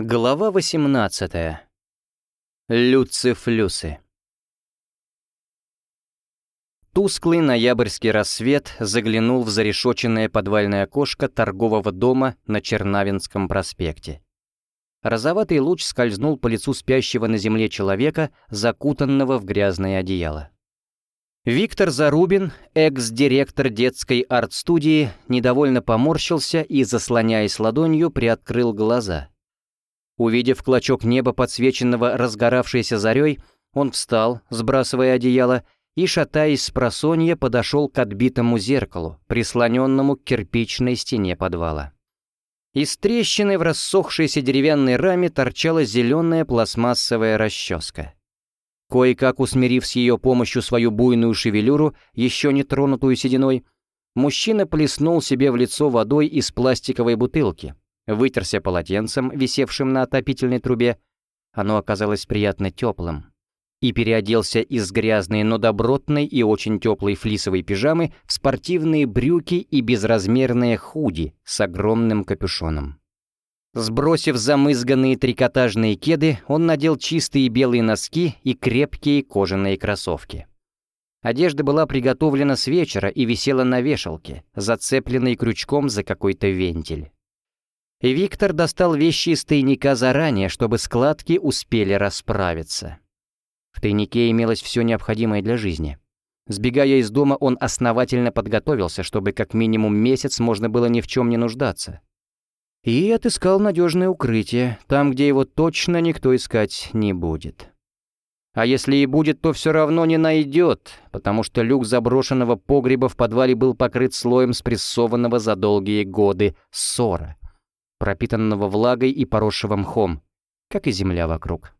Глава 18. Люцифлюсы. Тусклый ноябрьский рассвет заглянул в зарешоченное подвальное окошко торгового дома на Чернавинском проспекте. Розоватый луч скользнул по лицу спящего на земле человека, закутанного в грязное одеяло. Виктор Зарубин, экс-директор детской арт-студии, недовольно поморщился и, заслоняясь ладонью, приоткрыл глаза — Увидев клочок неба, подсвеченного разгоравшейся зарей, он встал, сбрасывая одеяло, и, шатаясь с просонья, подошел к отбитому зеркалу, прислоненному к кирпичной стене подвала. Из трещины в рассохшейся деревянной раме торчала зеленая пластмассовая расческа. Кое-как усмирив с ее помощью свою буйную шевелюру, еще не тронутую сединой, мужчина плеснул себе в лицо водой из пластиковой бутылки, вытерся полотенцем, висевшим на отопительной трубе, оно оказалось приятно теплым, и переоделся из грязной, но добротной и очень теплой флисовой пижамы в спортивные брюки и безразмерные худи с огромным капюшоном. Сбросив замызганные трикотажные кеды, он надел чистые белые носки и крепкие кожаные кроссовки. Одежда была приготовлена с вечера и висела на вешалке, зацепленной крючком за какой-то вентиль. Виктор достал вещи из тайника заранее, чтобы складки успели расправиться. В тайнике имелось все необходимое для жизни. Сбегая из дома, он основательно подготовился, чтобы как минимум месяц можно было ни в чем не нуждаться. И отыскал надежное укрытие, там, где его точно никто искать не будет. А если и будет, то все равно не найдет, потому что люк заброшенного погреба в подвале был покрыт слоем спрессованного за долгие годы ссора пропитанного влагой и поросшего мхом, как и земля вокруг.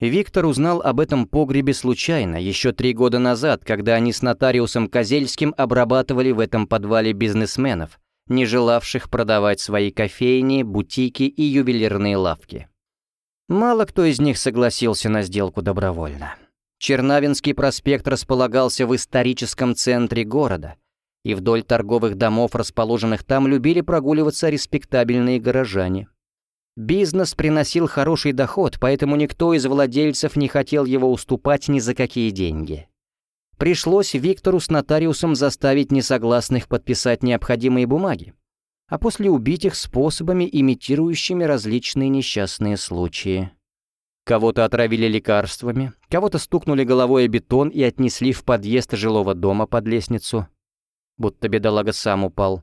Виктор узнал об этом погребе случайно, еще три года назад, когда они с нотариусом Козельским обрабатывали в этом подвале бизнесменов, не желавших продавать свои кофейни, бутики и ювелирные лавки. Мало кто из них согласился на сделку добровольно. Чернавинский проспект располагался в историческом центре города — и вдоль торговых домов, расположенных там, любили прогуливаться респектабельные горожане. Бизнес приносил хороший доход, поэтому никто из владельцев не хотел его уступать ни за какие деньги. Пришлось Виктору с нотариусом заставить несогласных подписать необходимые бумаги, а после убить их способами, имитирующими различные несчастные случаи. Кого-то отравили лекарствами, кого-то стукнули головой о бетон и отнесли в подъезд жилого дома под лестницу – будто бедолага сам упал.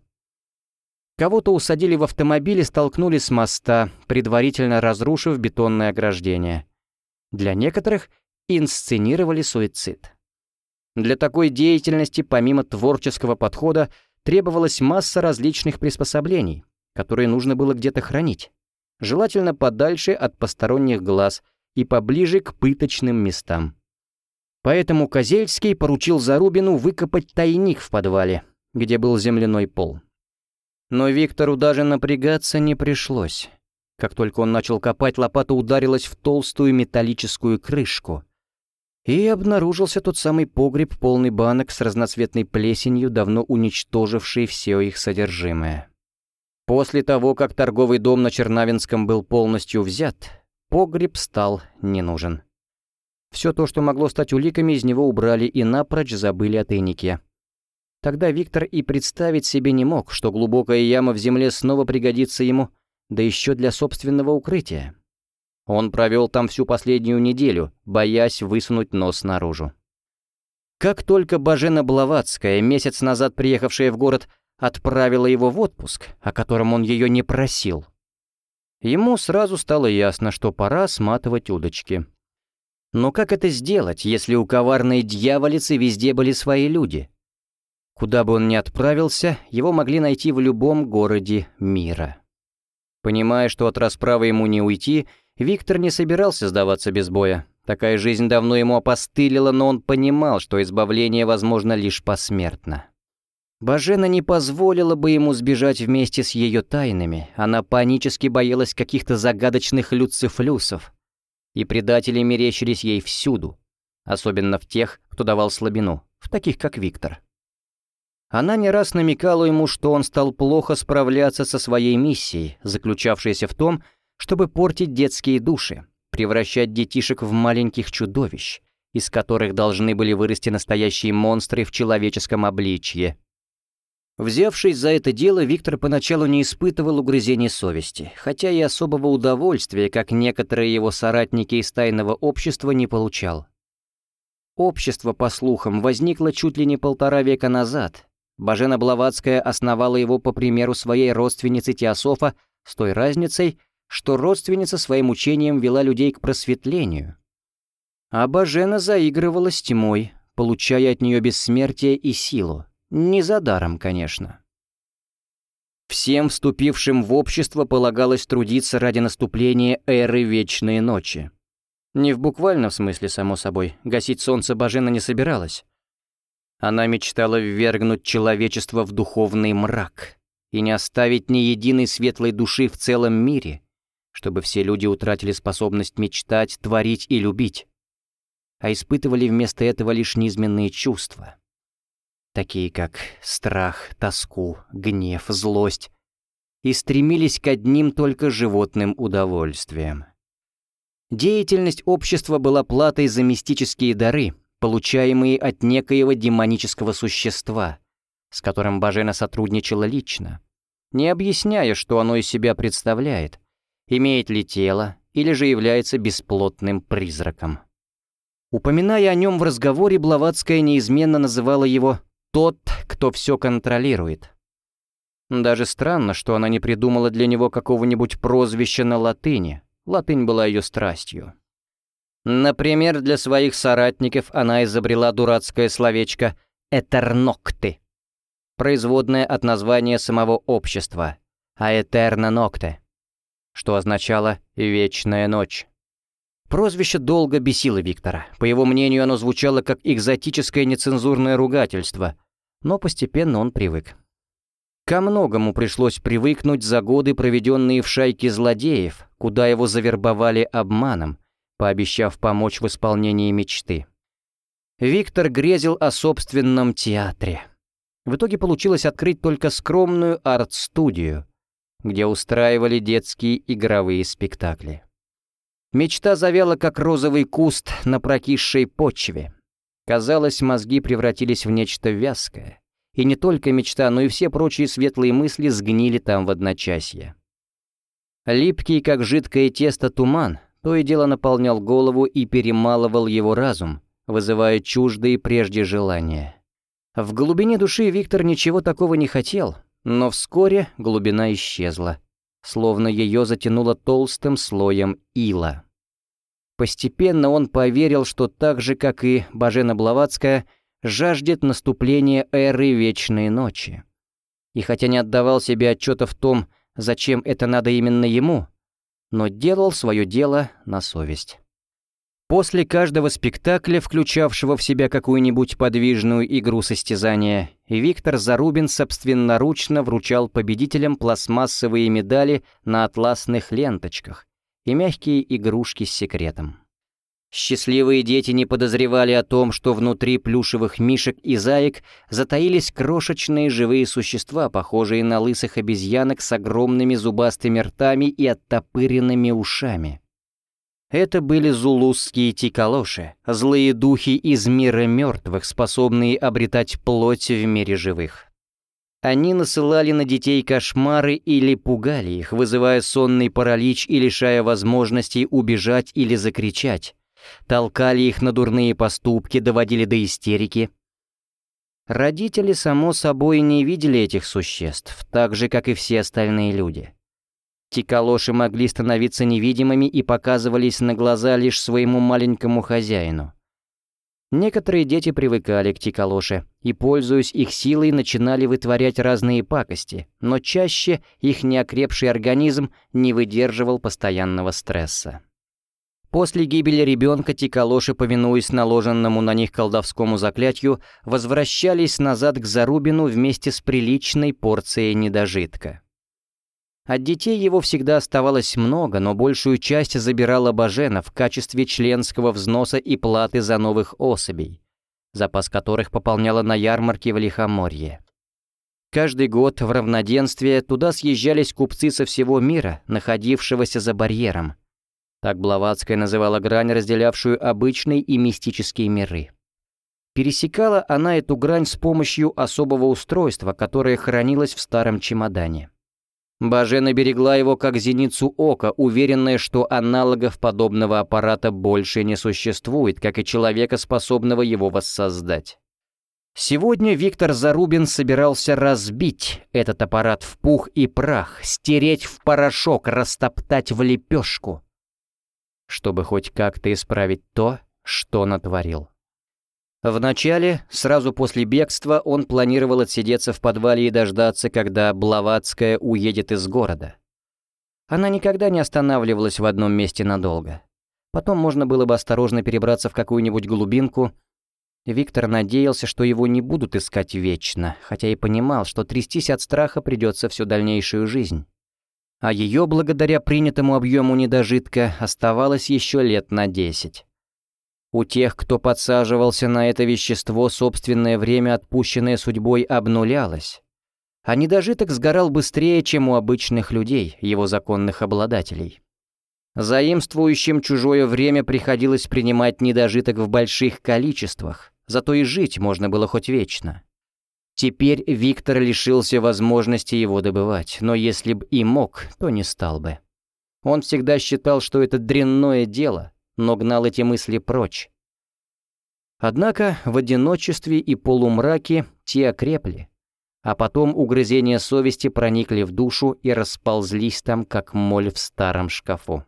Кого-то усадили в автомобиль и столкнули с моста, предварительно разрушив бетонное ограждение. Для некоторых инсценировали суицид. Для такой деятельности, помимо творческого подхода, требовалась масса различных приспособлений, которые нужно было где-то хранить, желательно подальше от посторонних глаз и поближе к пыточным местам. Поэтому Козельский поручил Зарубину выкопать тайник в подвале, где был земляной пол. Но Виктору даже напрягаться не пришлось. Как только он начал копать, лопата ударилась в толстую металлическую крышку. И обнаружился тот самый погреб, полный банок с разноцветной плесенью, давно уничтоживший все их содержимое. После того, как торговый дом на Чернавинском был полностью взят, погреб стал не нужен. Все то, что могло стать уликами, из него убрали и напрочь забыли о тайнике. Тогда Виктор и представить себе не мог, что глубокая яма в земле снова пригодится ему, да еще для собственного укрытия. Он провел там всю последнюю неделю, боясь высунуть нос наружу. Как только Бажена Блаватская, месяц назад приехавшая в город, отправила его в отпуск, о котором он ее не просил, ему сразу стало ясно, что пора сматывать удочки. Но как это сделать, если у коварной дьяволицы везде были свои люди? Куда бы он ни отправился, его могли найти в любом городе мира. Понимая, что от расправы ему не уйти, Виктор не собирался сдаваться без боя. Такая жизнь давно ему опостылила, но он понимал, что избавление возможно лишь посмертно. Бажена не позволила бы ему сбежать вместе с ее тайнами, она панически боялась каких-то загадочных люцифлюсов, и предатели мерещились ей всюду, особенно в тех, кто давал слабину, в таких как Виктор. Она не раз намекала ему, что он стал плохо справляться со своей миссией, заключавшейся в том, чтобы портить детские души, превращать детишек в маленьких чудовищ, из которых должны были вырасти настоящие монстры в человеческом обличье. Взявшись за это дело, Виктор поначалу не испытывал угрызений совести, хотя и особого удовольствия, как некоторые его соратники из тайного общества, не получал. Общество, по слухам, возникло чуть ли не полтора века назад. Бажена Блаватская основала его по примеру своей родственницы Теософа с той разницей, что родственница своим учением вела людей к просветлению. А Бажена заигрывала с тьмой, получая от нее бессмертие и силу. Не за даром, конечно. Всем вступившим в общество полагалось трудиться ради наступления эры Вечной Ночи. Не в буквальном смысле, само собой, гасить солнце Бажена не собиралась. Она мечтала ввергнуть человечество в духовный мрак и не оставить ни единой светлой души в целом мире, чтобы все люди утратили способность мечтать, творить и любить, а испытывали вместо этого лишь низменные чувства, такие как страх, тоску, гнев, злость, и стремились к одним только животным удовольствиям. Деятельность общества была платой за мистические дары, получаемые от некоего демонического существа, с которым Бажена сотрудничала лично, не объясняя, что оно из себя представляет, имеет ли тело или же является бесплотным призраком. Упоминая о нем в разговоре, Блаватская неизменно называла его «тот, кто все контролирует». Даже странно, что она не придумала для него какого-нибудь прозвища на латыни. Латынь была ее страстью. Например, для своих соратников она изобрела дурацкое словечко «этернокты», производное от названия самого общества, а «этерна нокте», что означало «вечная ночь». Прозвище долго бесило Виктора. По его мнению, оно звучало как экзотическое нецензурное ругательство, но постепенно он привык. Ко многому пришлось привыкнуть за годы, проведенные в шайке злодеев, куда его завербовали обманом, пообещав помочь в исполнении мечты. Виктор грезил о собственном театре. В итоге получилось открыть только скромную арт-студию, где устраивали детские игровые спектакли. Мечта завяла, как розовый куст на прокисшей почве. Казалось, мозги превратились в нечто вязкое. И не только мечта, но и все прочие светлые мысли сгнили там в одночасье. Липкий, как жидкое тесто, туман то и дело наполнял голову и перемалывал его разум, вызывая чуждые прежде желания. В глубине души Виктор ничего такого не хотел, но вскоре глубина исчезла, словно ее затянуло толстым слоем ила. Постепенно он поверил, что так же, как и Бажена Блаватская, жаждет наступления эры Вечной Ночи. И хотя не отдавал себе отчета в том, зачем это надо именно ему, но делал свое дело на совесть. После каждого спектакля, включавшего в себя какую-нибудь подвижную игру состязания, Виктор Зарубин собственноручно вручал победителям пластмассовые медали на атласных ленточках и мягкие игрушки с секретом. Счастливые дети не подозревали о том, что внутри плюшевых мишек и заек затаились крошечные живые существа, похожие на лысых обезьянок с огромными зубастыми ртами и оттопыренными ушами. Это были зулусские тикалоши, злые духи из мира мертвых, способные обретать плоть в мире живых. Они насылали на детей кошмары или пугали их, вызывая сонный паралич и лишая возможности убежать или закричать, толкали их на дурные поступки, доводили до истерики. Родители, само собой, не видели этих существ, так же, как и все остальные люди. Тикалоши могли становиться невидимыми и показывались на глаза лишь своему маленькому хозяину. Некоторые дети привыкали к тикалоше и, пользуясь их силой, начинали вытворять разные пакости, но чаще их неокрепший организм не выдерживал постоянного стресса. После гибели ребенка тикалоши, повинуясь наложенному на них колдовскому заклятию, возвращались назад к Зарубину вместе с приличной порцией недожитка. От детей его всегда оставалось много, но большую часть забирала Бажена в качестве членского взноса и платы за новых особей, запас которых пополняла на ярмарке в Лихоморье. каждый год в равноденствие туда съезжались купцы со всего мира, находившегося за барьером. Так Блаватская называла грань, разделявшую обычные и мистические миры. Пересекала она эту грань с помощью особого устройства, которое хранилось в старом чемодане. Бажена берегла его как зеницу ока, уверенная, что аналогов подобного аппарата больше не существует, как и человека, способного его воссоздать. Сегодня Виктор Зарубин собирался разбить этот аппарат в пух и прах, стереть в порошок, растоптать в лепешку, чтобы хоть как-то исправить то, что натворил. Вначале, сразу после бегства, он планировал отсидеться в подвале и дождаться, когда Блаватская уедет из города. Она никогда не останавливалась в одном месте надолго. Потом можно было бы осторожно перебраться в какую-нибудь глубинку. Виктор надеялся, что его не будут искать вечно, хотя и понимал, что трястись от страха придется всю дальнейшую жизнь. А ее, благодаря принятому объему недожитка, оставалось еще лет на десять. У тех, кто подсаживался на это вещество, собственное время, отпущенное судьбой, обнулялось. А недожиток сгорал быстрее, чем у обычных людей, его законных обладателей. Заимствующим чужое время приходилось принимать недожиток в больших количествах, зато и жить можно было хоть вечно. Теперь Виктор лишился возможности его добывать, но если б и мог, то не стал бы. Он всегда считал, что это дрянное дело, но гнал эти мысли прочь. Однако в одиночестве и полумраке те окрепли, а потом угрызения совести проникли в душу и расползлись там, как моль в старом шкафу.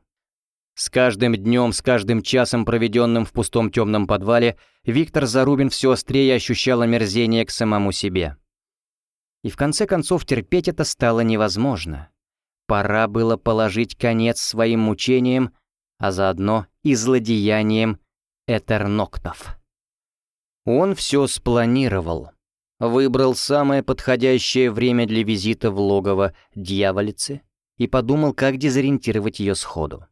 С каждым днем, с каждым часом, проведенным в пустом темном подвале, Виктор Зарубин все острее ощущал омерзение к самому себе. И в конце концов терпеть это стало невозможно. Пора было положить конец своим мучениям, а заодно и злодеяниям Этерноктов. Он все спланировал. Выбрал самое подходящее время для визита в логово дьяволицы и подумал, как дезориентировать ее сходу.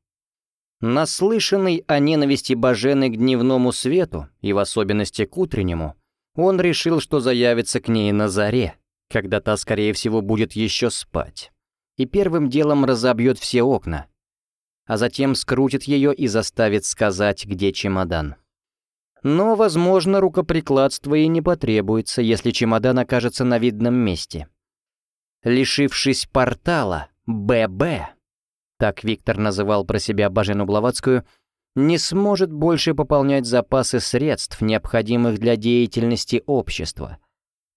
Наслышанный о ненависти Бажены к дневному свету, и в особенности к утреннему, он решил, что заявится к ней на заре, когда та, скорее всего, будет еще спать, и первым делом разобьет все окна, а затем скрутит ее и заставит сказать, где чемодан. Но, возможно, рукоприкладство и не потребуется, если чемодан окажется на видном месте. Лишившись портала, ББ, так Виктор называл про себя Бажену Блаватскую, не сможет больше пополнять запасы средств, необходимых для деятельности общества.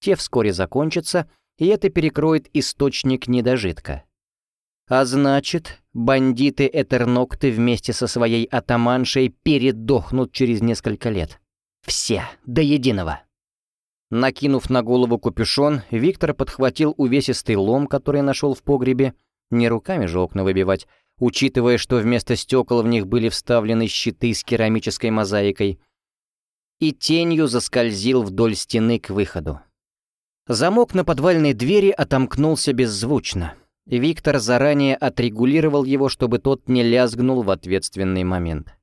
Те вскоре закончатся, и это перекроет источник недожитка. А значит, бандиты Этернокты вместе со своей атаманшей передохнут через несколько лет. Все, до единого. Накинув на голову капюшон, Виктор подхватил увесистый лом, который нашел в погребе, не руками же окна выбивать, учитывая, что вместо стекол в них были вставлены щиты с керамической мозаикой, и тенью заскользил вдоль стены к выходу. Замок на подвальной двери отомкнулся беззвучно. Виктор заранее отрегулировал его, чтобы тот не лязгнул в ответственный момент.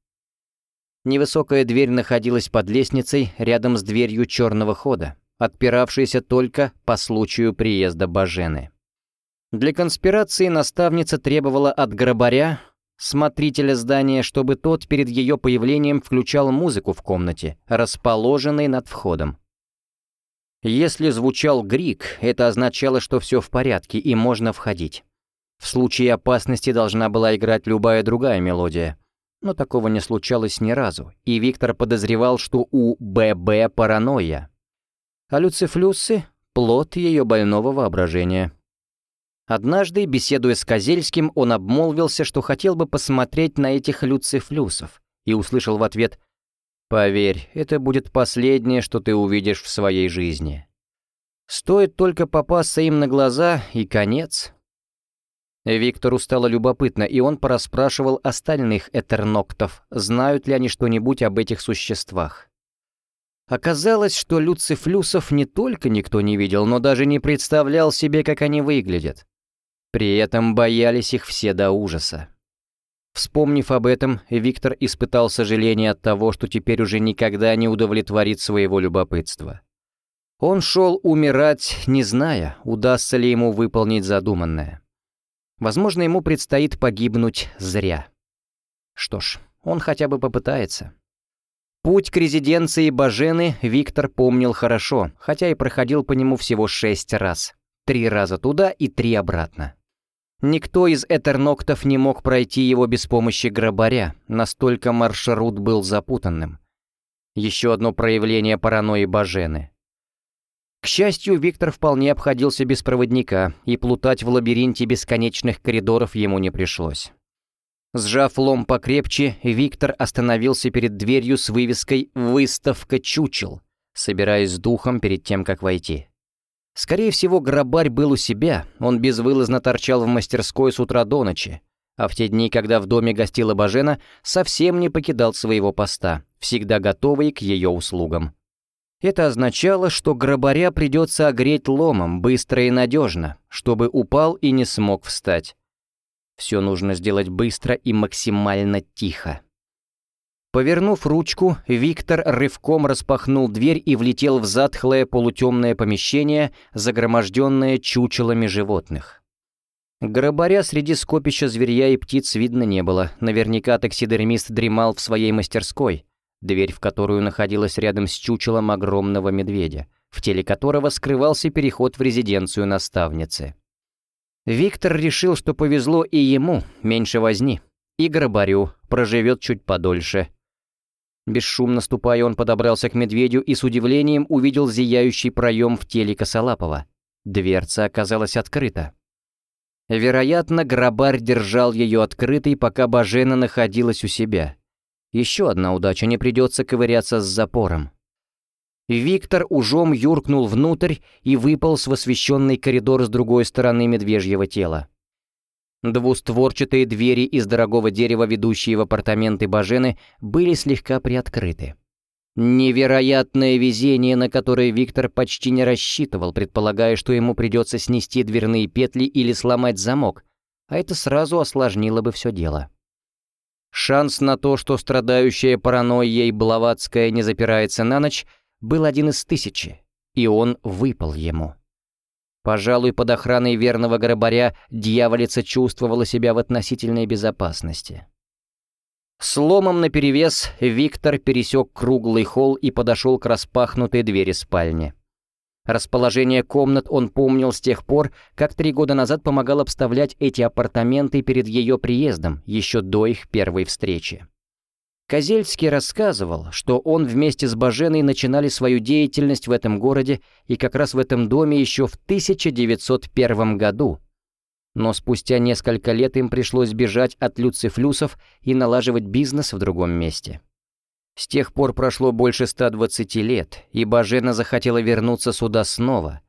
Невысокая дверь находилась под лестницей рядом с дверью черного хода, отпиравшейся только по случаю приезда Бажены. Для конспирации наставница требовала от грабаря, смотрителя здания, чтобы тот перед ее появлением включал музыку в комнате, расположенной над входом. Если звучал грик, это означало, что все в порядке и можно входить. В случае опасности должна была играть любая другая мелодия. Но такого не случалось ни разу, и Виктор подозревал, что у ББ паранойя. А люцифлюсы — плод ее больного воображения. Однажды, беседуя с Козельским, он обмолвился, что хотел бы посмотреть на этих люцифлюсов, и услышал в ответ Поверь, это будет последнее, что ты увидишь в своей жизни. Стоит только попасться им на глаза, и конец. Виктору стало любопытно, и он порасспрашивал остальных этерноктов, знают ли они что-нибудь об этих существах. Оказалось, что люцифлюсов не только никто не видел, но даже не представлял себе, как они выглядят. При этом боялись их все до ужаса. Вспомнив об этом, Виктор испытал сожаление от того, что теперь уже никогда не удовлетворит своего любопытства. Он шел умирать, не зная, удастся ли ему выполнить задуманное. Возможно, ему предстоит погибнуть зря. Что ж, он хотя бы попытается. Путь к резиденции Бажены Виктор помнил хорошо, хотя и проходил по нему всего шесть раз. Три раза туда и три обратно. Никто из Этерноктов не мог пройти его без помощи грабаря, настолько маршрут был запутанным. Еще одно проявление паранойи Бажены. К счастью, Виктор вполне обходился без проводника, и плутать в лабиринте бесконечных коридоров ему не пришлось. Сжав лом покрепче, Виктор остановился перед дверью с вывеской «Выставка чучел», собираясь с духом перед тем, как войти. Скорее всего, грабарь был у себя, он безвылазно торчал в мастерской с утра до ночи, а в те дни, когда в доме гостила Бажена, совсем не покидал своего поста, всегда готовый к ее услугам. Это означало, что грабаря придется огреть ломом быстро и надежно, чтобы упал и не смог встать. Все нужно сделать быстро и максимально тихо. Повернув ручку, Виктор рывком распахнул дверь и влетел в затхлое полутемное помещение, загроможденное чучелами животных. Грабаря среди скопища зверья и птиц видно не было, наверняка таксидермист дремал в своей мастерской, дверь в которую находилась рядом с чучелом огромного медведя, в теле которого скрывался переход в резиденцию наставницы. Виктор решил, что повезло и ему, меньше возни, и грабарю проживет чуть подольше. Бесшумно ступая, он подобрался к медведю и с удивлением увидел зияющий проем в теле Косолапова. Дверца оказалась открыта. Вероятно, грабарь держал ее открытой, пока Бажена находилась у себя. Еще одна удача, не придется ковыряться с запором. Виктор ужом юркнул внутрь и выполз в освещенный коридор с другой стороны медвежьего тела. Двустворчатые двери из дорогого дерева, ведущие в апартаменты Бажены, были слегка приоткрыты. Невероятное везение, на которое Виктор почти не рассчитывал, предполагая, что ему придется снести дверные петли или сломать замок, а это сразу осложнило бы все дело. Шанс на то, что страдающая паранойей Блаватская не запирается на ночь, был один из тысячи, и он выпал ему. Пожалуй, под охраной верного грабаря дьяволица чувствовала себя в относительной безопасности. Сломом наперевес Виктор пересек круглый холл и подошел к распахнутой двери спальни. Расположение комнат он помнил с тех пор, как три года назад помогал обставлять эти апартаменты перед ее приездом, еще до их первой встречи. Козельский рассказывал, что он вместе с Баженой начинали свою деятельность в этом городе и как раз в этом доме еще в 1901 году. Но спустя несколько лет им пришлось бежать от люцифлюсов и налаживать бизнес в другом месте. С тех пор прошло больше 120 лет, и Бажена захотела вернуться сюда снова,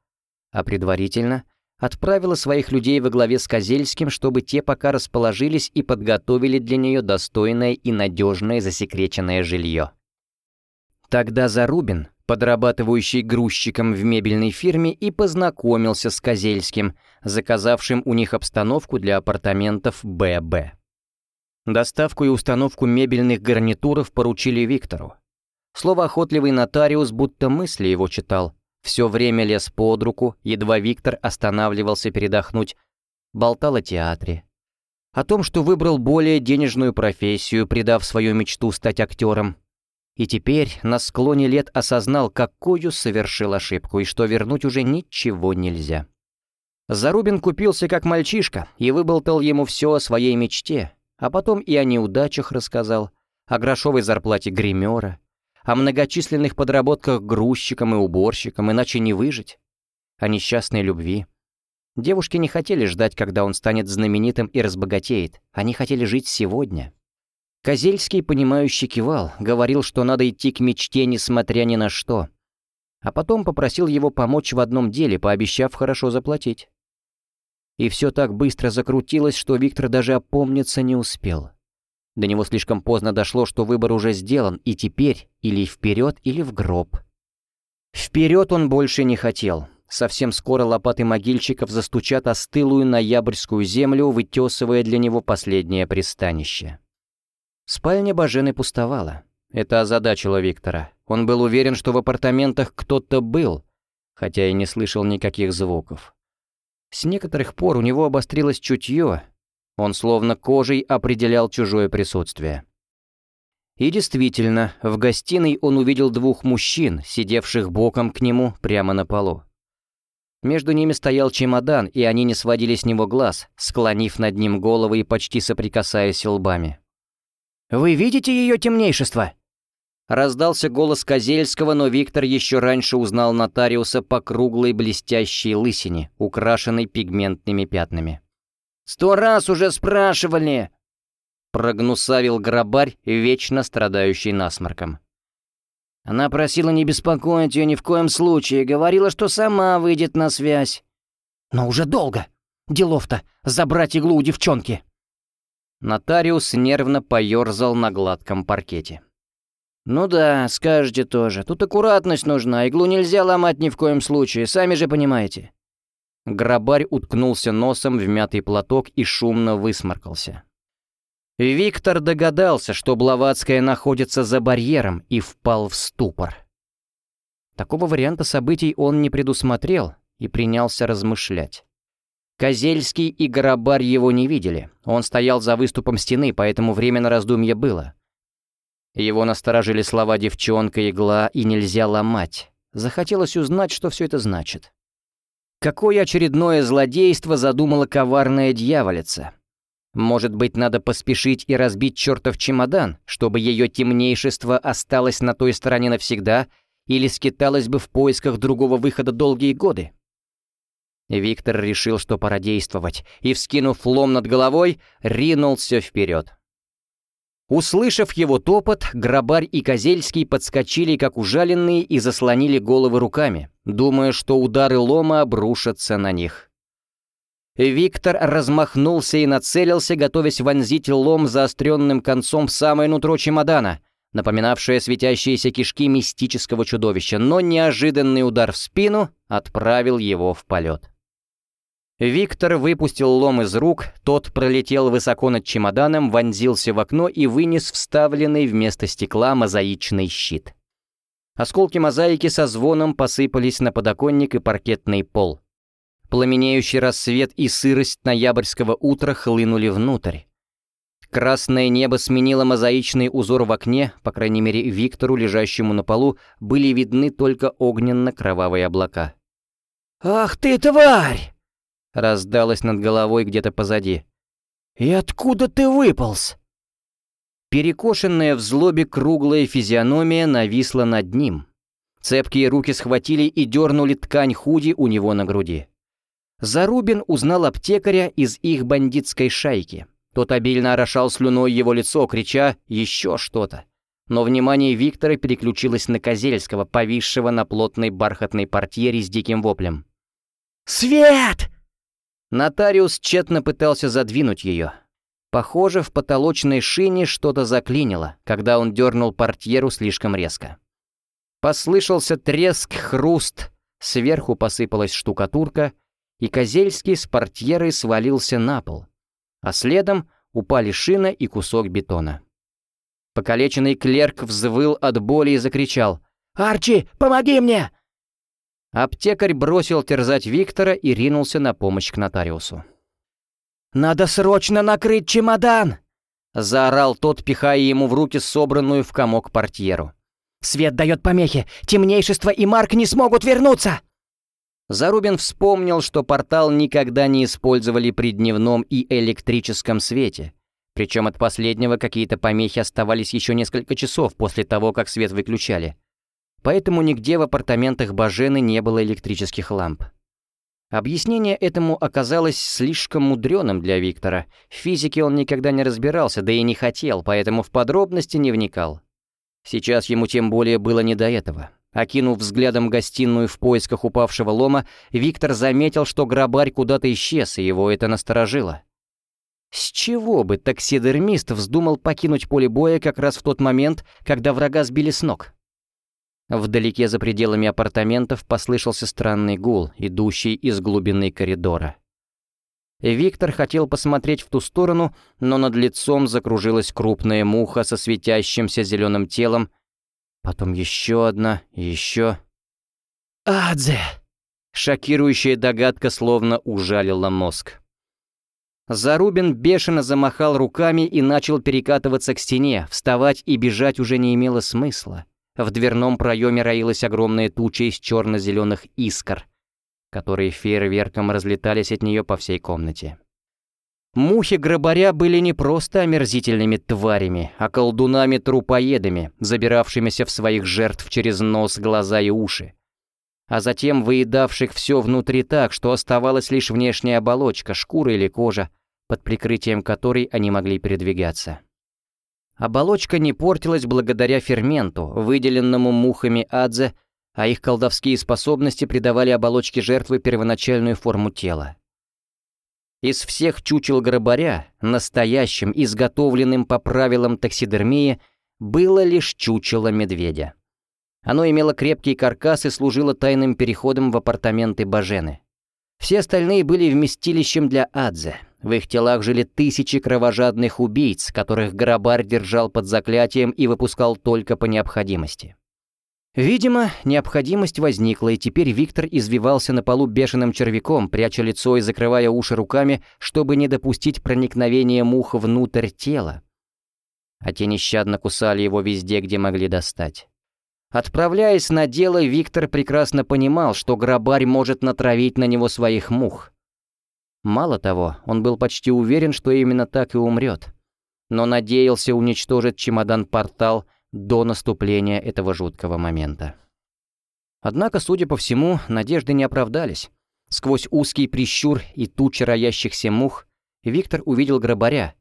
а предварительно – отправила своих людей во главе с Козельским, чтобы те пока расположились и подготовили для нее достойное и надежное засекреченное жилье. Тогда Зарубин, подрабатывающий грузчиком в мебельной фирме, и познакомился с Козельским, заказавшим у них обстановку для апартаментов ББ. Доставку и установку мебельных гарнитуров поручили Виктору. Слово охотливый нотариус будто мысли его читал, все время лез под руку, едва Виктор останавливался передохнуть, болтал о театре. О том, что выбрал более денежную профессию, придав свою мечту стать актером. И теперь на склоне лет осознал, какую совершил ошибку, и что вернуть уже ничего нельзя. Зарубин купился как мальчишка и выболтал ему все о своей мечте, а потом и о неудачах рассказал, о грошовой зарплате гримера, о многочисленных подработках грузчиком и уборщиком, иначе не выжить, о несчастной любви. Девушки не хотели ждать, когда он станет знаменитым и разбогатеет, они хотели жить сегодня. Козельский, понимающий, кивал, говорил, что надо идти к мечте, несмотря ни на что. А потом попросил его помочь в одном деле, пообещав хорошо заплатить. И все так быстро закрутилось, что Виктор даже опомниться не успел. До него слишком поздно дошло, что выбор уже сделан, и теперь или вперед, или в гроб. Вперед он больше не хотел. Совсем скоро лопаты могильщиков застучат о стылую ноябрьскую землю, вытесывая для него последнее пристанище. Спальня Бажены пустовала. Это озадачило Виктора. Он был уверен, что в апартаментах кто-то был, хотя и не слышал никаких звуков. С некоторых пор у него обострилось чутье, он словно кожей определял чужое присутствие. И действительно, в гостиной он увидел двух мужчин, сидевших боком к нему прямо на полу. Между ними стоял чемодан, и они не сводили с него глаз, склонив над ним головы и почти соприкасаясь лбами. «Вы видите ее темнейшество?» Раздался голос Козельского, но Виктор еще раньше узнал нотариуса по круглой блестящей лысине, украшенной пигментными пятнами. «Сто раз уже спрашивали!» Прогнусавил грабарь, вечно страдающий насморком. Она просила не беспокоить ее ни в коем случае, говорила, что сама выйдет на связь. «Но уже долго! Делов-то забрать иглу у девчонки!» Нотариус нервно поерзал на гладком паркете. «Ну да, скажете тоже. Тут аккуратность нужна, иглу нельзя ломать ни в коем случае, сами же понимаете». Грабарь уткнулся носом в мятый платок и шумно высморкался. Виктор догадался, что Блаватская находится за барьером и впал в ступор. Такого варианта событий он не предусмотрел и принялся размышлять. Козельский и Горобарь его не видели. Он стоял за выступом стены, поэтому время на раздумье было. Его насторожили слова «девчонка», «игла» и «нельзя ломать». Захотелось узнать, что все это значит. Какое очередное злодейство задумала коварная дьяволица? Может быть, надо поспешить и разбить чертов чемодан, чтобы ее темнейшество осталось на той стороне навсегда или скиталось бы в поисках другого выхода долгие годы? Виктор решил, что пора действовать, и, вскинув лом над головой, ринулся вперед. Услышав его топот, Грабарь и Козельский подскочили, как ужаленные, и заслонили головы руками, думая, что удары лома обрушатся на них. Виктор размахнулся и нацелился, готовясь вонзить лом заостренным концом в самое нутро чемодана, напоминавшее светящиеся кишки мистического чудовища, но неожиданный удар в спину отправил его в полет. Виктор выпустил лом из рук, тот пролетел высоко над чемоданом, вонзился в окно и вынес вставленный вместо стекла мозаичный щит. Осколки мозаики со звоном посыпались на подоконник и паркетный пол. Пламенеющий рассвет и сырость ноябрьского утра хлынули внутрь. Красное небо сменило мозаичный узор в окне, по крайней мере, Виктору, лежащему на полу, были видны только огненно-кровавые облака. «Ах ты, тварь!» раздалось над головой где-то позади. «И откуда ты выполз?» Перекошенная в злобе круглая физиономия нависла над ним. Цепкие руки схватили и дернули ткань худи у него на груди. Зарубин узнал аптекаря из их бандитской шайки. Тот обильно орошал слюной его лицо, крича «еще что-то». Но внимание Виктора переключилось на Козельского, повисшего на плотной бархатной портьере с диким воплем. «Свет!» Нотариус тщетно пытался задвинуть ее. Похоже, в потолочной шине что-то заклинило, когда он дернул портьеру слишком резко. Послышался треск, хруст, сверху посыпалась штукатурка, и Козельский с портьерой свалился на пол, а следом упали шина и кусок бетона. Покалеченный клерк взвыл от боли и закричал «Арчи, помоги мне!» Аптекарь бросил терзать Виктора и ринулся на помощь к нотариусу. «Надо срочно накрыть чемодан!» — заорал тот, пихая ему в руки собранную в комок портьеру. «Свет дает помехи! Темнейшество и Марк не смогут вернуться!» Зарубин вспомнил, что портал никогда не использовали при дневном и электрическом свете. Причем от последнего какие-то помехи оставались еще несколько часов после того, как свет выключали поэтому нигде в апартаментах Бажены не было электрических ламп. Объяснение этому оказалось слишком мудреным для Виктора. В физике он никогда не разбирался, да и не хотел, поэтому в подробности не вникал. Сейчас ему тем более было не до этого. Окинув взглядом гостиную в поисках упавшего лома, Виктор заметил, что грабарь куда-то исчез, и его это насторожило. С чего бы таксидермист вздумал покинуть поле боя как раз в тот момент, когда врага сбили с ног? Вдалеке за пределами апартаментов послышался странный гул, идущий из глубины коридора. Виктор хотел посмотреть в ту сторону, но над лицом закружилась крупная муха со светящимся зеленым телом, потом еще одна еще... «Адзе!» Шокирующая догадка словно ужалила мозг. Зарубин бешено замахал руками и начал перекатываться к стене, вставать и бежать уже не имело смысла. В дверном проеме роилась огромная туча из черно-зеленых искр, которые фейерверком разлетались от нее по всей комнате. Мухи-грабаря были не просто омерзительными тварями, а колдунами-трупоедами, забиравшимися в своих жертв через нос, глаза и уши, а затем выедавших все внутри так, что оставалась лишь внешняя оболочка, шкура или кожа, под прикрытием которой они могли передвигаться. Оболочка не портилась благодаря ферменту, выделенному мухами адзе, а их колдовские способности придавали оболочке жертвы первоначальную форму тела. Из всех чучел гробаря, настоящим, изготовленным по правилам таксидермии, было лишь чучело медведя. Оно имело крепкий каркас и служило тайным переходом в апартаменты Бажены. Все остальные были вместилищем для Адзе. В их телах жили тысячи кровожадных убийц, которых Грабарь держал под заклятием и выпускал только по необходимости. Видимо, необходимость возникла, и теперь Виктор извивался на полу бешеным червяком, пряча лицо и закрывая уши руками, чтобы не допустить проникновения мух внутрь тела. А те нещадно кусали его везде, где могли достать. Отправляясь на дело, Виктор прекрасно понимал, что грабарь может натравить на него своих мух. Мало того, он был почти уверен, что именно так и умрет. Но надеялся уничтожить чемодан-портал — до наступления этого жуткого момента. Однако, судя по всему, надежды не оправдались. Сквозь узкий прищур и тучи роящихся мух Виктор увидел гробаря.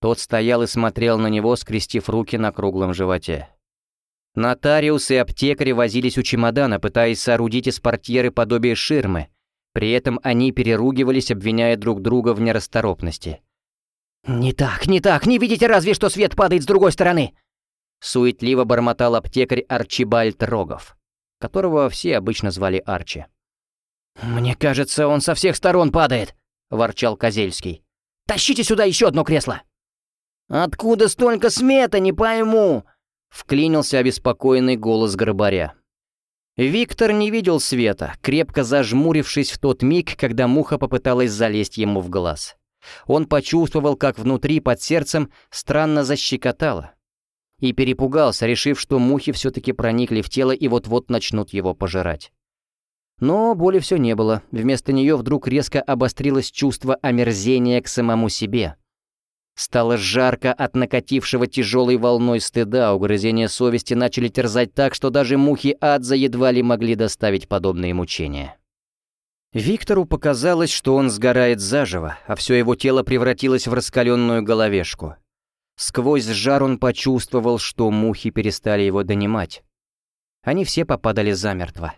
Тот стоял и смотрел на него, скрестив руки на круглом животе. Нотариус и аптекари возились у чемодана, пытаясь соорудить из портьеры подобие ширмы. При этом они переругивались, обвиняя друг друга в нерасторопности. «Не так, не так, не видите разве, что свет падает с другой стороны?» Суетливо бормотал аптекарь Арчибальд Рогов, которого все обычно звали Арчи. «Мне кажется, он со всех сторон падает», — ворчал Козельский. «Тащите сюда еще одно кресло!» «Откуда столько смета, не пойму!» — вклинился обеспокоенный голос Грабаря. Виктор не видел света, крепко зажмурившись в тот миг, когда муха попыталась залезть ему в глаз. Он почувствовал, как внутри под сердцем странно защекотало, и перепугался, решив, что мухи все-таки проникли в тело и вот-вот начнут его пожирать. Но боли все не было, вместо нее вдруг резко обострилось чувство омерзения к самому себе. Стало жарко от накатившего тяжелой волной стыда, угрызения совести начали терзать так, что даже мухи Адза едва ли могли доставить подобные мучения. Виктору показалось, что он сгорает заживо, а все его тело превратилось в раскаленную головешку. Сквозь жар он почувствовал, что мухи перестали его донимать. Они все попадали замертво.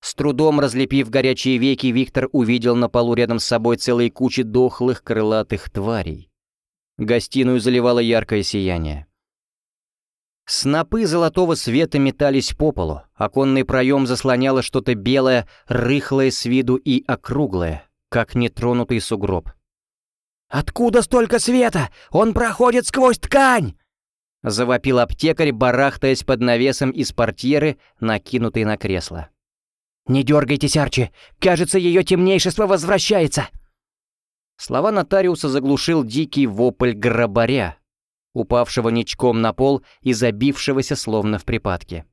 С трудом разлепив горячие веки, Виктор увидел на полу рядом с собой целые кучи дохлых крылатых тварей. Гостиную заливало яркое сияние. Снопы золотого света метались по полу, оконный проем заслоняло что-то белое, рыхлое с виду и округлое, как нетронутый сугроб. «Откуда столько света? Он проходит сквозь ткань!» Завопил аптекарь, барахтаясь под навесом из портьеры, накинутой на кресло. «Не дергайтесь, Арчи! Кажется, ее темнейшество возвращается!» Слова нотариуса заглушил дикий вопль грабаря, упавшего ничком на пол и забившегося словно в припадке.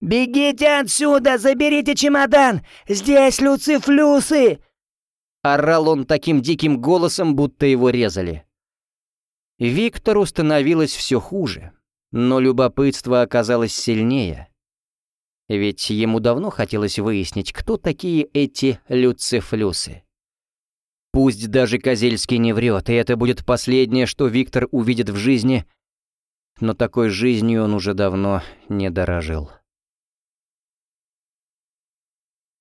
«Бегите отсюда! Заберите чемодан! Здесь люцифлюсы!» Орал он таким диким голосом, будто его резали. Виктору становилось все хуже, но любопытство оказалось сильнее. Ведь ему давно хотелось выяснить, кто такие эти люцифлюсы. Пусть даже Козельский не врет, и это будет последнее, что Виктор увидит в жизни, но такой жизнью он уже давно не дорожил.